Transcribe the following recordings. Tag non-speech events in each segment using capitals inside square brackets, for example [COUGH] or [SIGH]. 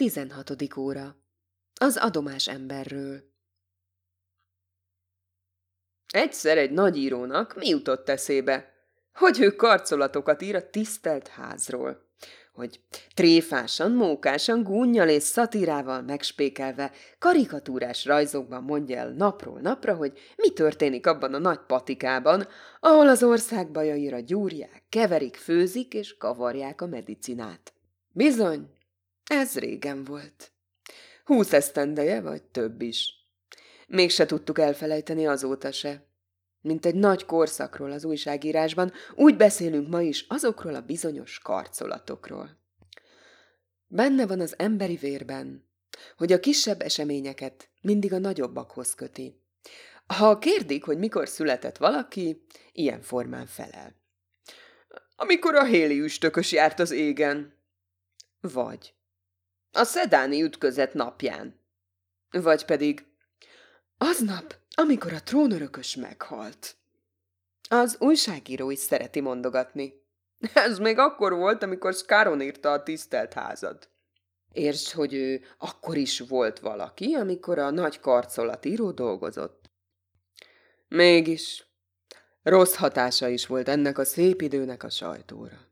Tizenhatodik óra. Az adomás emberről. Egyszer egy nagy írónak mi jutott eszébe? Hogy ő karcolatokat ír a tisztelt házról. Hogy tréfásan, mókásan, gúnyjal és szatírával megspékelve, karikatúrás rajzokban mondja el napról napra, hogy mi történik abban a nagy patikában, ahol az ország bajaira gyúrják, keverik, főzik és kavarják a medicinát. Bizony, ez régen volt. Húsz esztendeje, vagy több is. Mégse tudtuk elfelejteni azóta se. Mint egy nagy korszakról az újságírásban, úgy beszélünk ma is azokról a bizonyos karcolatokról. Benne van az emberi vérben, hogy a kisebb eseményeket mindig a nagyobbakhoz köti. Ha kérdik, hogy mikor született valaki, ilyen formán felel. Amikor a héli üstökös járt az égen. Vagy a szedáni ütközet napján. Vagy pedig aznap, amikor a trónörökös meghalt. Az újságíró is szereti mondogatni. [LAUGHS] Ez még akkor volt, amikor Scaron írta a tisztelt házad. Értsd, hogy ő akkor is volt valaki, amikor a nagy karcolatíró dolgozott. Mégis, rossz hatása is volt ennek a szép időnek a sajtóra.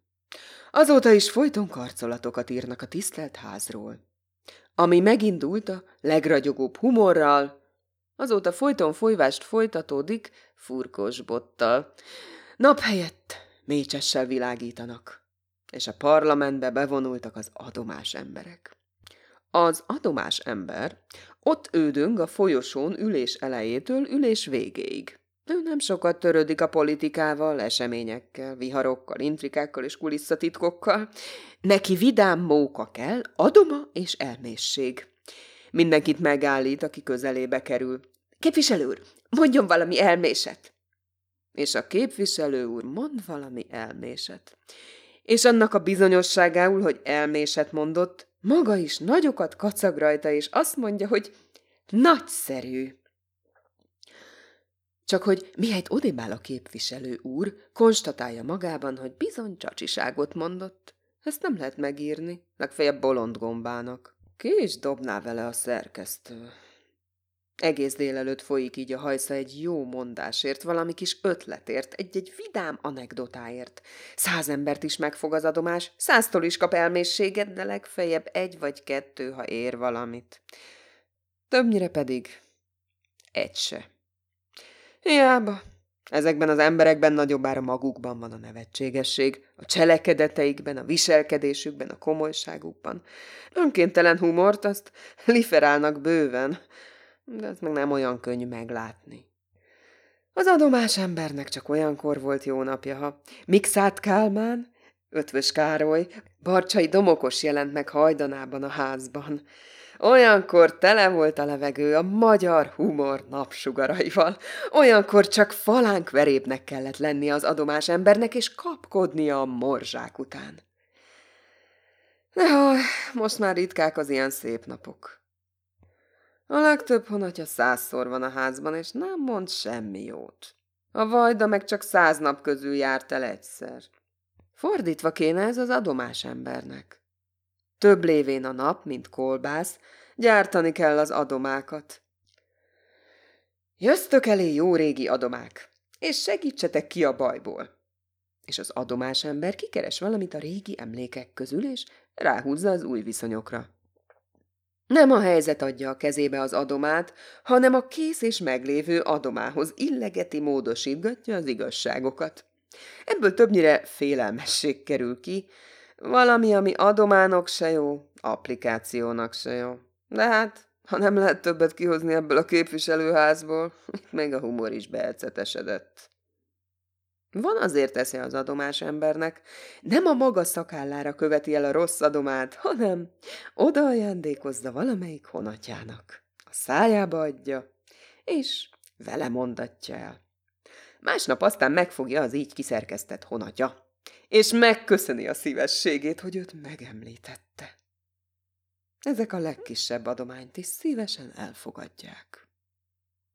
Azóta is folyton karcolatokat írnak a tisztelt házról. Ami megindult a legragyogóbb humorral, azóta folyton folyvást folytatódik furkos bottal. Nap helyett mécsessel világítanak, és a parlamentbe bevonultak az adomás emberek. Az adomás ember ott ődöng a folyosón ülés elejétől ülés végéig. Ő nem sokat törődik a politikával, eseményekkel, viharokkal, intrikákkal és kulisszatitkokkal. Neki vidám móka kell, adoma és elmészség. Mindenkit megállít, aki közelébe kerül. Képviselő úr, mondjon valami elméset! És a képviselő úr mond valami elméset. És annak a bizonyosságául, hogy elméset mondott, maga is nagyokat kacag rajta, és azt mondja, hogy nagyszerű. Csak hogy mihelyt odébál a képviselő úr, konstatálja magában, hogy bizony csacsiságot mondott. Ezt nem lehet megírni, legfeljebb bolond gombának. Ki is dobná vele a szerkesztő? Egész délelőtt folyik így a hajsza egy jó mondásért, valami kis ötletért, egy-egy vidám anekdotáért. Száz embert is megfog az adomás, száztól is kap elmészséget, de legfeljebb egy vagy kettő, ha ér valamit. Többnyire pedig egy se. Hiába. Ezekben az emberekben nagyobbára magukban van a nevetségesség, a cselekedeteikben, a viselkedésükben, a komolyságukban. Önkéntelen humort azt liferálnak bőven, de ez meg nem olyan könnyű meglátni. Az adomás embernek csak olyankor volt jó napja, ha Mixát Kálmán, Ötvös Károly, Barcsai Domokos jelent meg hajdanában a házban. Olyankor tele volt a levegő a magyar humor napsugaraival. Olyankor csak falánk verébnek kellett lennie az adomás embernek, és kapkodnia a morzsák után. De most már ritkák az ilyen szép napok. A legtöbb honatja százszor van a házban, és nem mond semmi jót. A vajda meg csak száz nap közül járt el egyszer. Fordítva kéne ez az adomás embernek. Több lévén a nap, mint kolbász, gyártani kell az adomákat. Jöztök elé jó régi adomák, és segítsetek ki a bajból. És az adomás ember kikeres valamit a régi emlékek közül, és ráhúzza az új viszonyokra. Nem a helyzet adja a kezébe az adomát, hanem a kész és meglévő adomához illegeti módosítgatja az igazságokat. Ebből többnyire félelmesség kerül ki, valami, ami adománok se jó, applikációnak se jó. De hát, ha nem lehet többet kihozni ebből a képviselőházból, itt [LAUGHS] még a humor is beelcetesedett. Van azért esze az adomás embernek, nem a maga szakállára követi el a rossz adomát, hanem oda ajándékozza valamelyik honatjának. A szájába adja, és vele mondatja el. Másnap aztán megfogja az így kiszerkesztett honatja, és megköszöni a szívességét, hogy őt megemlítette. Ezek a legkisebb adományt is szívesen elfogadják.